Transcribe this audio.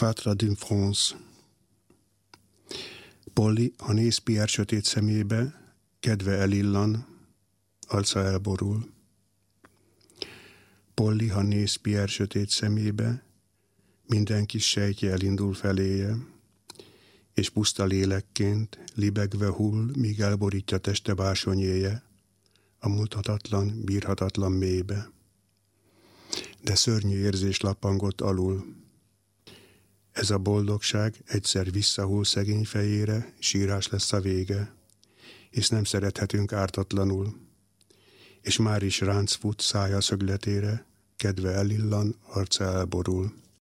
Fatra d'une France. Polly, ha néz Pierre sötét szemébe, kedve elillan, arca elborul. Polly, ha néz Pierre sötét szemébe, minden kis sejtje elindul feléje, és puszta lélekként libegve hull, míg elborítja teste básonyéje, a múlthatatlan, bírhatatlan mélybe. De szörnyű érzés lappangott alul. Ez a boldogság egyszer visszahull szegény fejére, sírás lesz a vége, és nem szerethetünk ártatlanul. És már is ránc fut szája szögletére, kedve elillan, arca elborul.